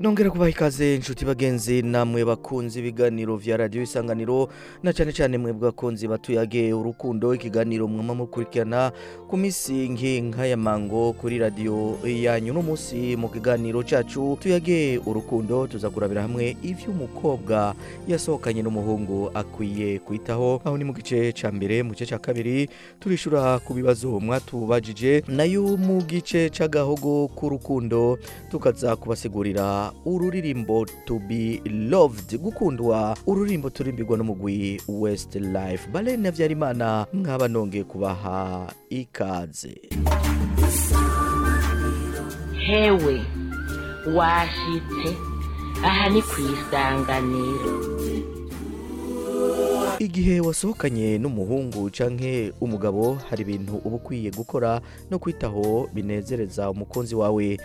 nongera kubaha ikaze inshuti bagenzi namwe bakunze ibiganiro vya radiyo isanganiro na cyane cyane mwe bwakunzi batuyage urukundo ikiganiro mwama mukurikirana ku misi nk'inka mango kuri radiyo yanyu no munsi mu kiganiro cyacu tuyage urukundo tuzakurabira hamwe ivyo umukobwa yasohokanye n'umuhungu akwiye kwitaho aho ni mu gice cya mbere mu gice ca kabiri turishura ku bibazo mwatubajije nayo mu gice cyagahogo k'urukundo tukaza kubasigurira ururirimbo to be loved gukundwa ururirimbo turirimbirwa n'umugwi west life barene na nkaba nongeye kubaha ikaze hewe washyitse aha ni ku isanganiro igihe wasohokanye n'umuhungu canke umugabo hari ibintu uba ukwiye gukora no kwitaho binezereza umukunzi wawe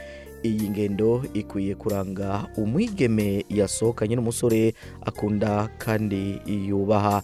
iyi ngendo ikwiye kuranga umwigeme yasohokanye n'umusore akunda kandi yubaha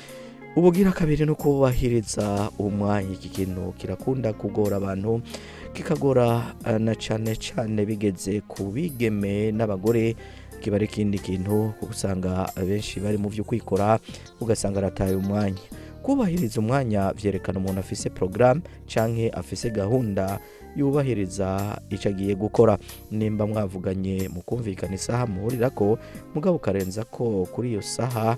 ubugira kabiri no kubahiriza umwanya iki kintu kirakunda kugora abantu kikagora eh, na cyane cyane bigeze ku bigeme n'abagore kiba ari ikindi kintu kuko usanga abenshi bari mu byo kwikora ugasanga arataye umwanya kubahiriza umwanya byerekana umuntu afise porogaramu cyangwa afise gahunda yubahiriza icyo agiye gukora nimba mwavuganye mu kumvikana isaha muhurira ko mugabo ukarenza ko kuri iyo saha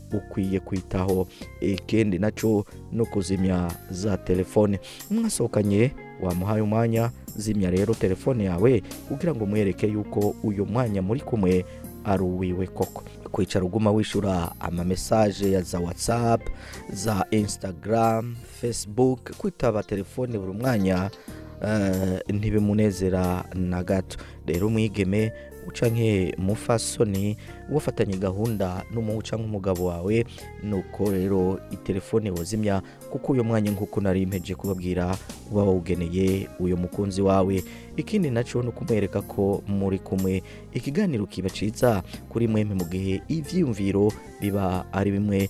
ukwiye kwitaho ikindi nacyo no kuzimya za telefone mwasohokanye wamuhaye umwanya zimya rero telefone yawe kugira ngo umwereke yuko uyu mwanya muri kumwe ari uwiwe koko kwicara uguma wishyura amamesaje ya za watsapu za insitagaramu fesibuke kwitaba telefone buri mwanya eh, ntibimunezera na gato rero mwigeme canke umupfasoni wafatanye gahunda n'umuhu canke umugabo wawe nuko rero itelefone wozimya kuko uyu mwanya nk'uko nari impeje kubabwira uba wawugeneye uyo mukunzi wawe ikindi nacyo ni ukumwereka ko muri kumwe ikiganiro kiba ciza kuri mwemwe mu gihe ibyiyumviro biba ari bimwe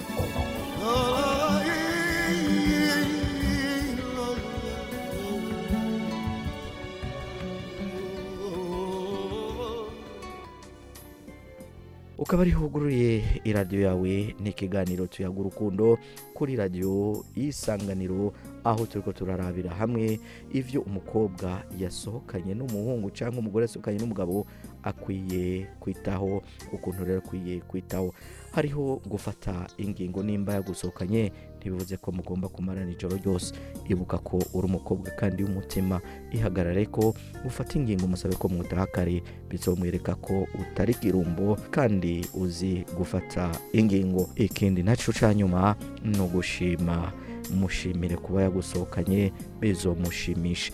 ukaba ariho wugururiye iradiyo yawe n'ikiganiro tuyaga urukundo kuri radiyo y'isanganiro aho turi ko turarabira hamwe ibyo umukobwa yasohokanye n'umuhungu cyangwa umugore yasohokanye n'umugabo akwiye kwitaho ukuntu rero akwiye kwitaho hariho gufata ingingo nimba yagusohokanye ntibivuze ko mugomba kumarana ijoro ryose ibuka ko uri umukobwa kandi w'umutima ihagarare ko ufata ingingo musabe ko mwutaha kare ko utari kirumbo kandi uzi gufata ingingo ikindi nacyo cya nyuma ni ugushima mushimire kuba yagusohokanye bizomushimisha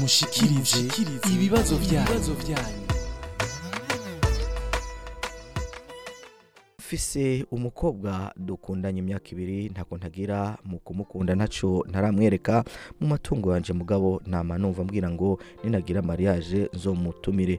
mushikirize ibibazo byanyu mfise umukobwa dukundanye imyaka ibiri ntako ntagira mu kumukunda ntaco ntaramwereka mu matungo yanjye mugabo nama numva mbwira ngo ninagira mariage nzomutumire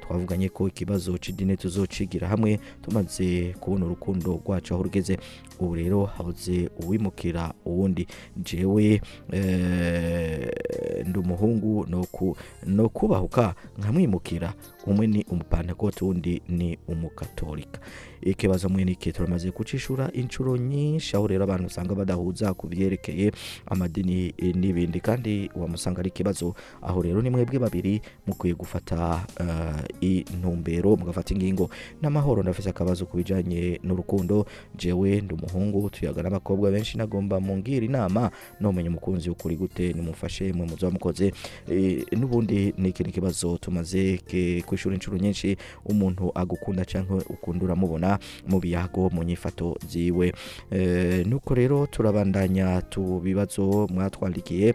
twavuganye ko ikibazo cy'idini tuzocigira hamwe tumaze kubona urukundo rwacu aho rugeze ubu rero habuze uwimukira uwundi jewe eh, ndi umuhungu no kubahuka nkamwimukira umwe ni umupantekoti undi ni umukatolika ikibazo muri niki turamaze gucishura inshuro nyinshi aho rero abantu usanga badahuza ku byerekeye amadini n'ibindi kandi wamusanga ari ikibazo aho rero ni mwebwe babiri mukwiye gufata eh, intumbero mugafata ingingo n'amahoro ndafite akabazo ku bijyanye n'urukundo jewe ndi umuhungu tuyaga n'abakobwa benshi nagomba mungira inama numenya umukunzi ukuri gute nimufashe mwe muzo mukoze eh, n'ubundi ni ikintu kibazo tumaze ku ishuri inshuro nyinshi umuntu agukunda cyangwa ukunda uramubona mu biyago mu nyifato ziwe eh, nuko rero turabandanya tu bibazo mwatwandikiye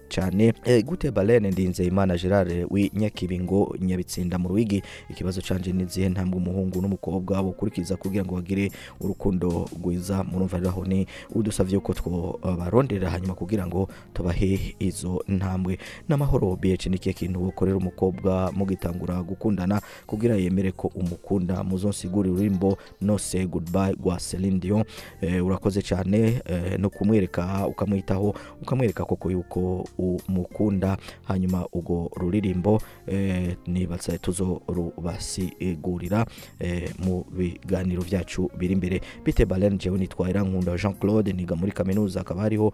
cyane eh, gute balene ndinze imana gerard eh, w'inyakibingo nyabitsinda mu ruwigi ikibazo canje n'izihe ntambwe umuhungu n'umukobwa bukurikiza kugira ngo bagire urukundo rwiza murumva rero ni udusavye ko twobarondera eh, hanyuma kugira ngo tubahe izo ntambwe n'amahoro bh ni kintu wokorera umukobwa mugitangura gukundana kugira yemere ko umukunda muzonsigura urimbo no say goodbye rwa Celine urakoze cyane no kumwereka ukamwitaho ukamwereka koko yuko umukunda hanyuma ubwo ruririmbo eh, nibatse tuzo rubasigurira eh, mu biganiro byacu biri imbere bite barene jewe nitwa nkunda jean claude niga muri kaminuza akaba hariho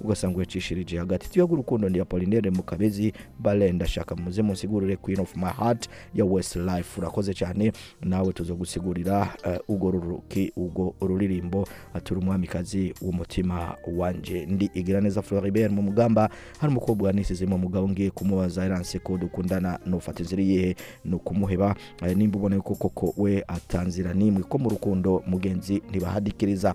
ugasanga uyacishirije hagati tuyaga urukundo ndi apolinere mu kabezi bale ndashaka muze munsigurire queen of my heart ya west life urakoze cyane nawe tuzo gusigurira uh, ugo ruruki ugo ururirimbo aturi umwamikazi w'umutima wanje ndi igira neza floribert mu mugamba hari umukobwa nisize mu mugabo ngiye kumubaza eranse ko dukundana nufata inzira iyihe ni ukumuheba uh, nimba ubona yuko koko we atanzira nimwe ko mu rukundo mugenzi ntibahadikiriza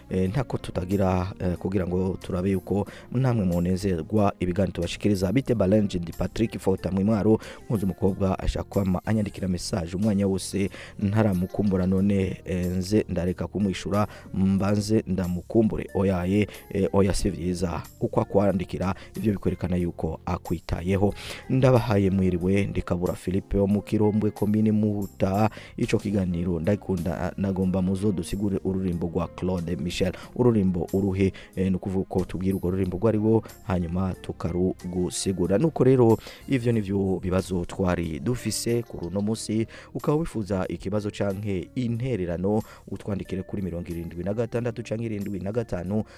ntako tutagira kugira ngo turabe yuko namwe munezerwa kuba ibiganiro tubashikiriza bite balanje ndi Patrick Fota mwimwaro muzi umukobwa ashaka kwama anyandikira message umwanya wose ntaramukumbura none eh, nze ndareka kumwishura mbanze ndamukumbure oyaye oya eh, si byiza uko akwandikira ibyo bikwerekana yuko akwitayeho ndabahaye mwiriwe ndikabura Philippe wo mu Kirombwe komini Muhuta icyo kiganiro ndakunda nagomba muzo dusigure ururimbo rwa Claude Michel ururimbo uruhe eh, nukuvuga ko tubwira urwo rurimbo rwariwo hanyuma tukarugusigura nuko rero ibyo ni nivyo bibazo twari dufise kuri uno musi ukaba wifuza ikibazo canke intererano utwandikire kuri mirongo irindwi na gatandatu cyangwa irindwi na gatanu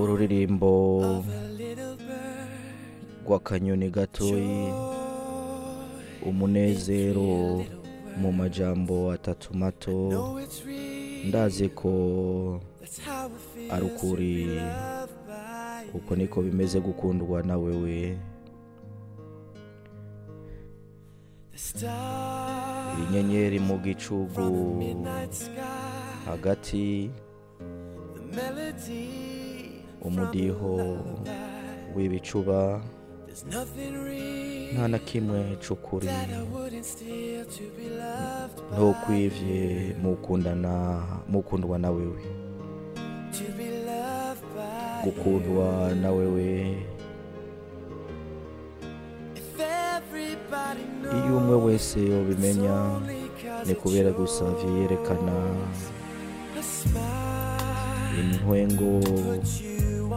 ururirimbo rw'akanyoni gatoyi umunezero mu majambo atatu mato ndazi ko ari ukuri uko niko bimeze gukundwa na wewe inyenyeri mu gicugu hagati umudiho w'ibicuba nta na kimwe cy'ukuri ntukwivye mukundana mukundwa na wewe gukundwa na wewe iyo umwe wese ubimenya ni kubera gusa vyerekana intwengo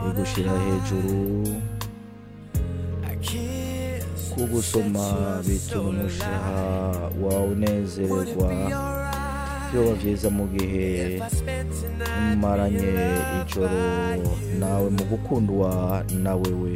uri hejuru kugusoma gusoma bituma umushaha wawe unezererwa byaba byiza mu gihe umaranye ijoro nawe mu gukundwa na wewe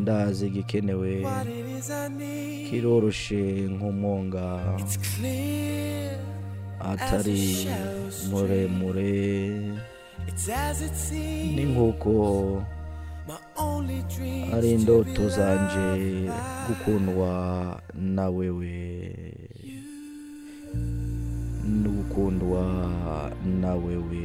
ndazi igikenewe kiroroshe nk'umwonga atari muremure ni nk'uko ari indoto zanje gukundwa na wewe no gukundwa na wewe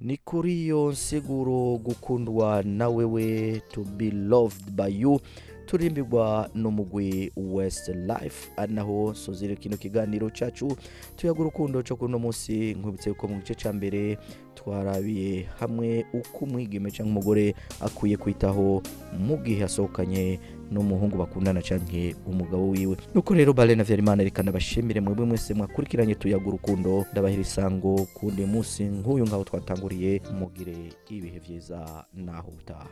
ni kuri iyo nseguro gukundwa na wewe to be loved by you turirimbirwa n'umugwi west life ari naho kino kiganiro cyacu tuyaga urukundo cyo kuri uno munsi nkwibutse yuko mu gice cya mbere twarabiye hamwe uko umwigeme cyangwa umugore akwiye kwitaho mu gihe asohokanye n'umuhungu bakundana cyangwa umugabo wiwe nuko rero bare na vyarimana reka ndabashimire mwebwe mwese mwakurikiranye tuyaga urukundo ndabahera isango kundi munsi nk'uyu ngaho twatanguriye mugire ibihe byiza naho utaha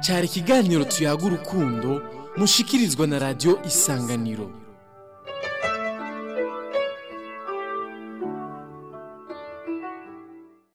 cyari ikiganiro tuyaga urukundo mushikirizwa na radiyo isanganiro